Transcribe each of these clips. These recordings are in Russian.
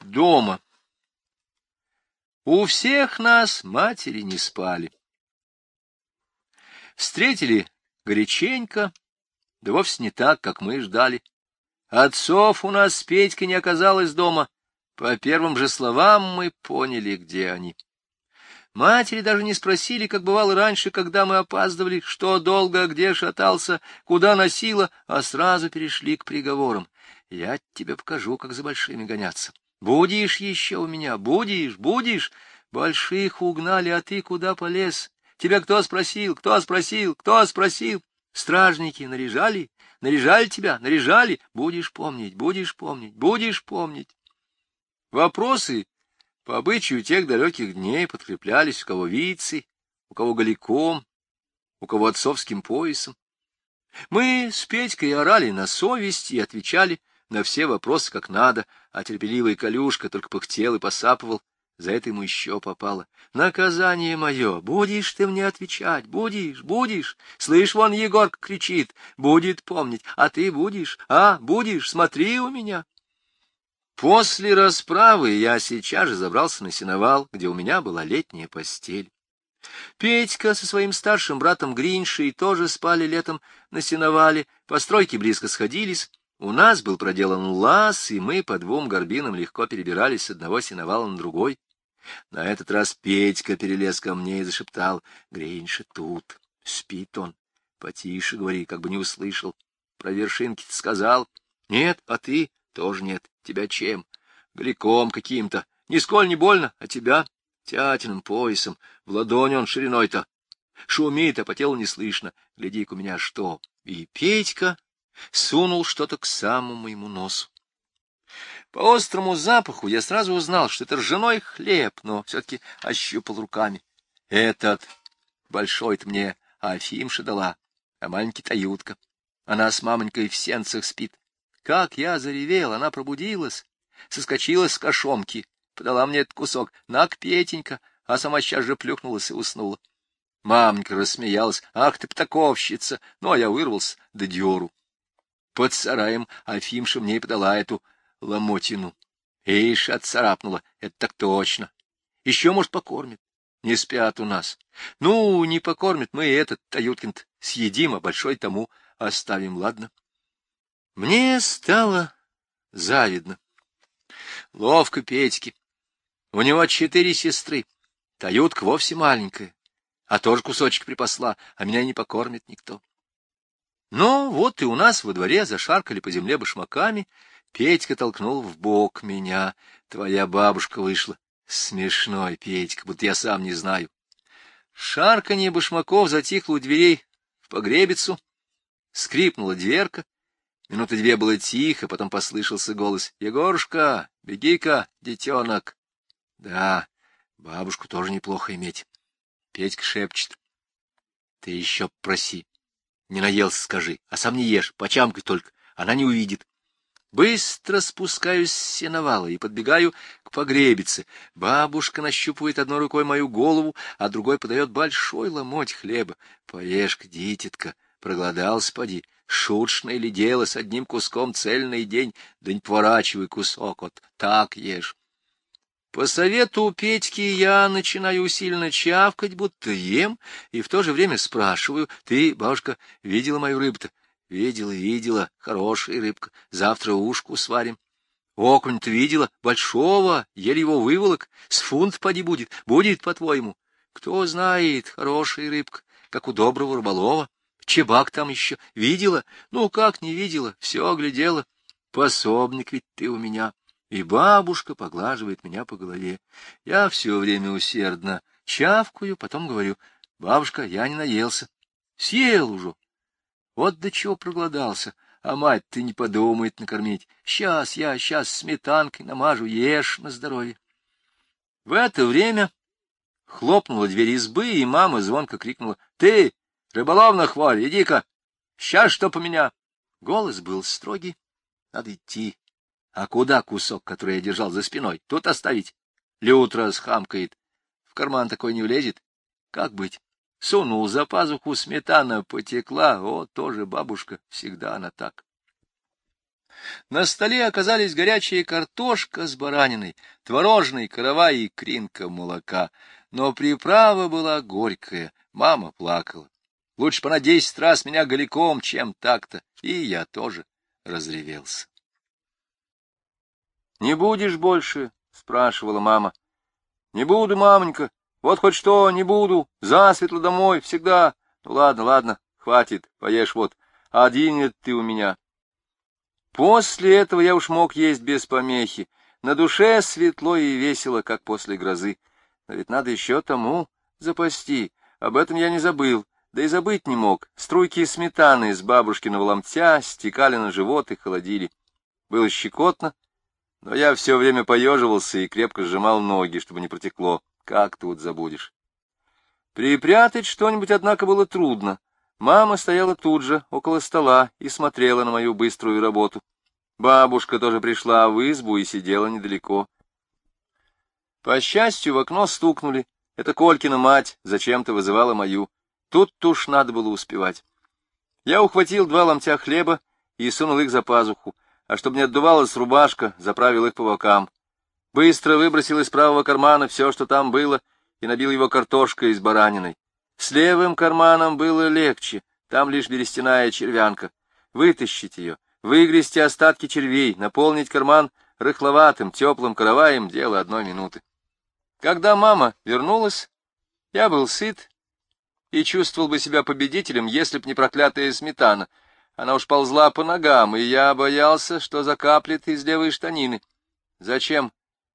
Дома. У всех нас матери не спали. Встретили горяченько, да вовсе не так, как мы ждали. Отцов у нас с Петькой не оказалось дома. По первым же словам мы поняли, где они. Матери даже не спросили, как бывало раньше, когда мы опаздывали, что долго, где шатался, куда носило, а сразу перешли к приговорам. Я тебе покажу, как за большими гоняться. Будешь еще у меня, будешь, будешь. Больших угнали, а ты куда полез? Тебя кто спросил, кто спросил, кто спросил? Стражники наряжали, наряжали тебя, наряжали. Будешь помнить, будешь помнить, будешь помнить. Вопросы по обычаю тех далеких дней подкреплялись у кого вицей, у кого голиком, у кого отцовским поясом. Мы с Петькой орали на совесть и отвечали на все вопросы как надо, а терпеливый Калюшка только пыхтел и посапывал. За это ему еще попало. Наказание мое, будешь ты мне отвечать, будешь, будешь. Слышь, вон Егорка кричит, будет помнить, а ты будешь, а, будешь, смотри у меня. После расправы я сейчас же забрался на сеновал, где у меня была летняя постель. Петька со своим старшим братом Гриншей тоже спали летом на сеновале, постройки близко сходились, у нас был проделан лаз, и мы по двум горбинам легко перебирались с одного сеновала на другой. На этот раз Петька перелез ко мне и зашептал. — Гриньша тут. Спит он. Потише говори, как бы не услышал. Про вершинки-то сказал. — Нет, а ты? Тоже нет. Тебя чем? Гликом каким-то. Нисколь не больно, а тебя? Тятиным поясом. В ладони он шириной-то. Шумит, а по телу не слышно. Гляди-ка у меня что. И Петька сунул что-то к самому моему носу. По острому запаху я сразу узнал, что это ржаной хлеб, но все-таки ощупал руками. Этот большой-то мне Афимша дала, а маленький Таютка. Она с мамонькой в сенцах спит. Как я заревел, она пробудилась, соскочила с кошомки, подала мне этот кусок. Нак, Петенька, а сама сейчас же плюхнулась и уснула. Мамонька рассмеялась. Ах ты, птаковщица! Ну, а я вырвался, да дёру. Под сараем Афимша мне подала эту ломотину. Эйш отцарапнула, это так точно. Еще, может, покормит. Не спят у нас. Ну, не покормит, мы этот, Таюткин, съедим, а большой тому оставим, ладно? Мне стало завидно. Ловко Петьки. У него четыре сестры. Таютка вовсе маленькая, а тоже кусочек припасла, а меня не покормит никто. Ну, вот и у нас во дворе зашаркали по земле башмаками. Петька толкнул в бок меня. Твоя бабушка вышла. Смешной, Петька, будто я сам не знаю. Шарканье башмаков затихло у дверей в погребицу. Скрипнула дверка. Минуты две было тихо, потом послышался голос. — Егорушка, беги-ка, детенок. Да, бабушку тоже неплохо иметь. Петька шепчет. — Ты еще проси. Не наелся, скажи, а сам не ешь, почамкай только, она не увидит. Быстро спускаюсь с сеновала и подбегаю к погребице. Бабушка нащупывает одной рукой мою голову, а другой подает большой ломоть хлеба. Поешь-ка, дитятка, проголодался, поди. Шутшное ли дело с одним куском цельный день? Да не поворачивай кусок, вот так ешь. По совету Петьки я начинаю усиленно чавкать, будто ем, и в то же время спрашиваю, ты, бабушка, видела мою рыбу-то? Видела, видела, хорошая рыбка, завтра ушку сварим. Окунь-то видела, большого, еле его выволок, с фунт поди будет, будет, по-твоему. Кто знает, хорошая рыбка, как у доброго рыболова. Чебак там еще видела? Ну, как не видела, все глядела. Пособник ведь ты у меня и бабушка поглаживает меня по голове. Я все время усердно чавкаю, потом говорю, бабушка, я не наелся. Съел уже. Вот до чего проголодался. А мать ты не подумает накормить. Сейчас я, сейчас сметанкой намажу, ешь на здоровье. В это время хлопнула дверь избы, и мама звонко крикнула. — Ты, рыболовна хворь, иди-ка, сейчас что по меня. Голос был строгий. Надо идти. А куда кусок, который я держал за спиной? Тут оставить? Лют расхамкает. В карман такой не влезет. Как быть? Сунул за пазуху, сметана потекла. О, тоже бабушка, всегда она так. На столе оказались горячая картошка с бараниной, творожный каравай и кринка молока. Но приправа была горькая, мама плакала. Лучше бы на десять раз меня голиком, чем так-то. И я тоже разревелся. — Не будешь больше? — спрашивала мама. — Не буду, мамонька. Вот хоть что, не буду. Засветло домой, всегда. Ну ладно, ладно, хватит, поешь вот. Один ты у меня. После этого я уж мог есть без помехи. На душе светло и весело, как после грозы. Но ведь надо еще тому запасти. Об этом я не забыл. Да и забыть не мог. Струйки сметаны из бабушкиного ломтя стекали на живот и холодили. Было щекотно, но я все время поеживался и крепко сжимал ноги, чтобы не протекло. Как тут забудешь? Припрятать что-нибудь, однако, было трудно. Мама стояла тут же, около стола, и смотрела на мою быструю работу. Бабушка тоже пришла в избу и сидела недалеко. По счастью, в окно стукнули. Это Колькина мать зачем-то вызывала мою. Тут уж надо было успевать. Я ухватил два ломтя хлеба и сунул их за пазуху, а чтобы не отдувалась рубашка, заправил их по бокам. Быстро выбросил из правого кармана все, что там было, и набил его картошкой с бараниной. С левым карманом было легче, там лишь берестяная червянка. Вытащить ее, выгрести остатки червей, наполнить карман рыхловатым, теплым караваем — дело одной минуты. Когда мама вернулась, я был сыт и чувствовал бы себя победителем, если б не проклятая сметана. Она уж ползла по ногам, и я боялся, что закаплет из левой штанины. Зачем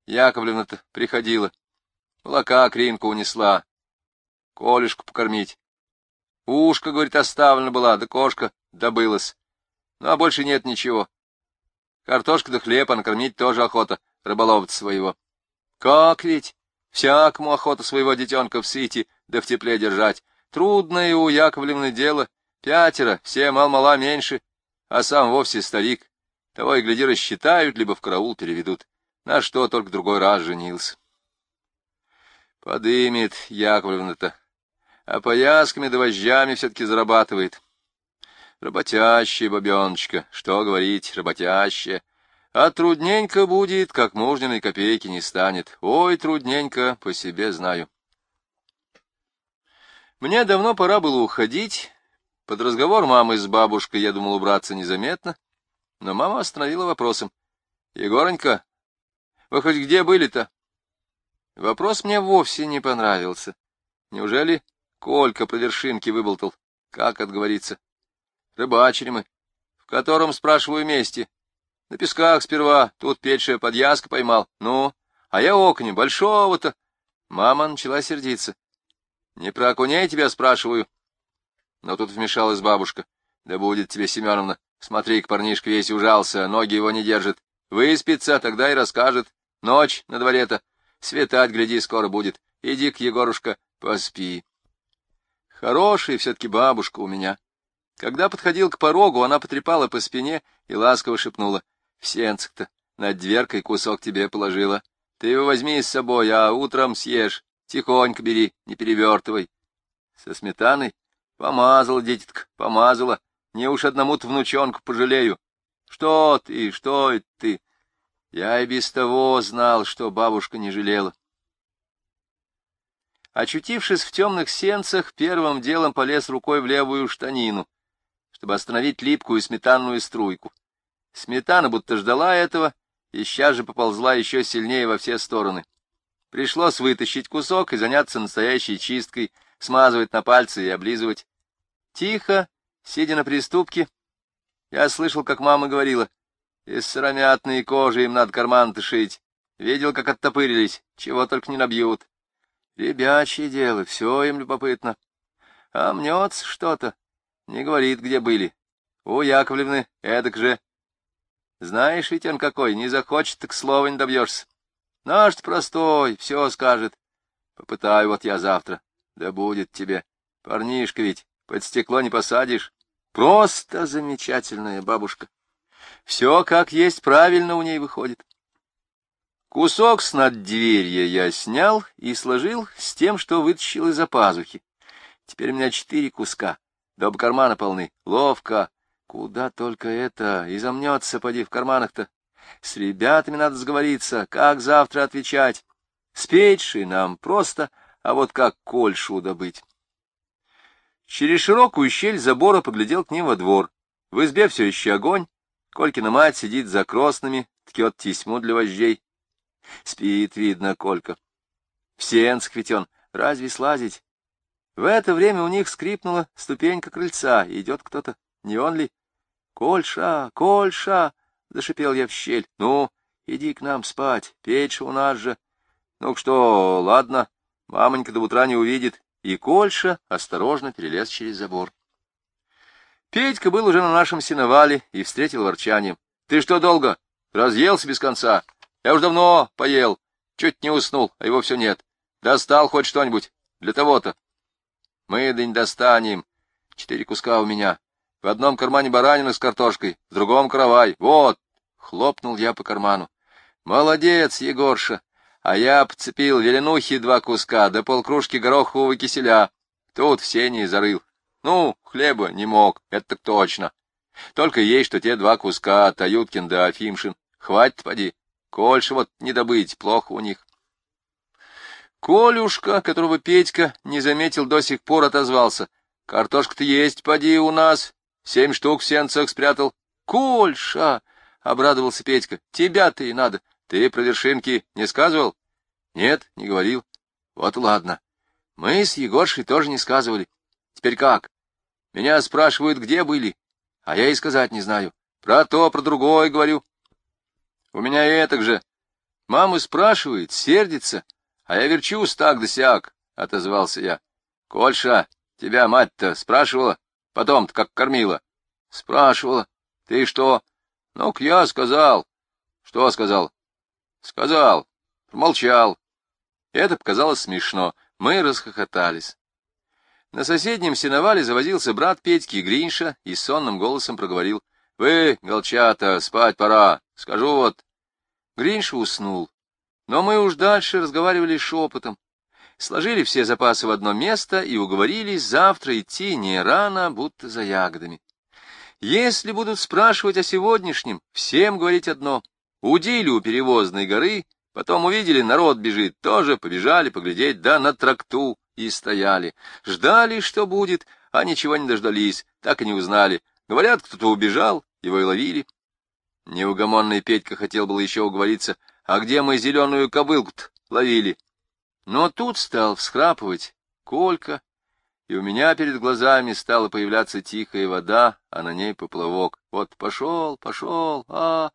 Яковлевна-то приходила? Молока кринку унесла. Колюшку покормить. Ушка, говорит, оставлена была, да кошка добылась. Ну, а больше нет ничего. Картошка да хлеб, а накормить тоже охота рыболовца своего. Как ведь? Всякому охота своего детенка в сыте, да в тепле держать. Трудное у Яковлевны дело. Пятеро, все мал-мала меньше, а сам вовсе старик. Того и гляди рассчитают, либо в караул переведут. На что только другой раз женился. Подымет Яковлевна-то, а поясками да вожжами все-таки зарабатывает. Работящая бабеночка, что говорить, работящая. А трудненько будет, как мужниной копейки не станет. Ой, трудненько, по себе знаю. Мне давно пора было уходить. Под разговор мамы с бабушкой я думал убраться незаметно, но мама остановила вопросом. — Егоренька, вы хоть где были-то? Вопрос мне вовсе не понравился. Неужели Колька по вершинке выболтал? Как отговориться? Рыбачили мы. В котором, спрашиваю, месте? На песках сперва, тут петшая подъязка поймал. Ну, а я окне, большого-то. Мама начала сердиться. Не про окуней тебя спрашиваю. Но тут вмешалась бабушка. Да будет тебе, Семеновна. Смотри, к парнишка весь ужался, ноги его не держит. Выспится, тогда и расскажет. Ночь на дворе-то. Светать, гляди, скоро будет. Иди к Егорушка, поспи. Хорошая все-таки бабушка у меня. Когда подходил к порогу, она потрепала по спине и ласково шепнула. — В сенцах-то над дверкой кусок тебе положила. Ты его возьми с собой, а утром съешь. Тихонько бери, не перевертывай. Со сметаной? Помазала, дитятка, помазала. Не уж одному-то внучонку пожалею. Что ты, что это ты? Я и без того знал, что бабушка не жалела. Очутившись в темных сенцах, первым делом полез рукой в левую штанину, чтобы остановить липкую сметанную струйку. Сметана будто ждала этого, и сейчас же поползла еще сильнее во все стороны. Пришлось вытащить кусок и заняться настоящей чисткой, смазывать на пальцы и облизывать. Тихо, сидя на приступке, я слышал, как мама говорила, из сыромятной кожи им надо карман-то шить. Видел, как оттопырились, чего только не набьют. Ребячье дело, все им любопытно. А мнется что-то, не говорит, где были. У Яковлевны эдак же. Знаешь, ведь он какой, не захочет, так слова не добьешься. Наш простой, все скажет. Попытаю вот я завтра. Да будет тебе. Парнишка ведь, под стекло не посадишь. Просто замечательная бабушка. Все как есть правильно у ней выходит. Кусок с наддверья я снял и сложил с тем, что вытащил из-за пазухи. Теперь у меня четыре куска, да оба кармана полны. Ловко. Куда только это, и замнется, поди, в карманах-то. С ребятами надо сговориться, как завтра отвечать. Спетьши нам просто, а вот как кольшу добыть. Через широкую щель забора поглядел к ним во двор. В избе все еще огонь. Колькина мать сидит за кроснами, ткет тесьму для вождей. Спит, видно, Колька. В сенцк ведь он, разве слазить? В это время у них скрипнула ступенька крыльца, идет кто-то, не он ли? «Кольша, Кольша!» — зашипел я в щель. «Ну, иди к нам спать, печь у нас же». «Ну что, ладно, мамонька до утра не увидит». И Кольша осторожно перелез через забор. Петька был уже на нашем сеновале и встретил ворчанием. — Ты что долго? Разъелся без конца? Я уж давно поел. Чуть не уснул, а его все нет. Достал хоть что-нибудь? Для того-то. Мы да не достанем. Четыре куска у меня. В одном кармане баранина с картошкой, в другом каравай. Вот! Хлопнул я по карману. Молодец, Егорша. А я подцепил веленухи два куска, да полкружки горохового киселя. Тут все не зарыл. Ну, хлеба не мог, это так точно. Только есть, что те два куска, Таюткин да Афимшин. Хватит, поди. Кольше вот не добыть, плохо у них. Колюшка, которого Петька не заметил до сих пор, отозвался. Картошка-то есть, поди, у нас. Семь штук в сенцах спрятал. — Кольша! — обрадовался Петька. — Тебя-то и надо. Ты про вершинки не сказывал? — Нет, не говорил. — Вот ладно. Мы с Егоршей тоже не сказывали. Теперь как? Меня спрашивают, где были, а я и сказать не знаю. Про то, про другое говорю. У меня и это же. Мама спрашивает, сердится, а я верчусь так да сяк, — отозвался я. — Кольша, тебя мать-то спрашивала? Потом-то как кормила. — Спрашивала. — Ты что? — Ну-ка я сказал. — Что сказал? — Сказал. Промолчал. Это показалось смешно. Мы расхохотались. На соседнем сеновале завозился брат Петьки Гринша и сонным голосом проговорил. — Вы, голчата, спать пора. Скажу вот. Гринша уснул. Но мы уж дальше разговаривали шепотом сложили все запасы в одно место и уговорились завтра идти не рано, будто за ягодами. Если будут спрашивать о сегодняшнем, всем говорить одно. Удили у перевозной горы, потом увидели, народ бежит, тоже побежали поглядеть, да на тракту и стояли. Ждали, что будет, а ничего не дождались, так и не узнали. Говорят, кто-то убежал, его и ловили. Неугомонный Петька хотел было еще уговориться, а где мы зеленую кобылку ловили? Но тут стал всхрапывать Колька, и у меня перед глазами стала появляться тихая вода, а на ней поплавок. Вот пошел, пошел, а,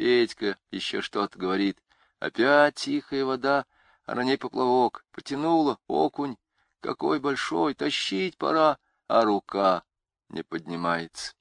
Петька еще что-то говорит. Опять тихая вода, а на ней поплавок. Потянула, окунь, какой большой, тащить пора, а рука не поднимается.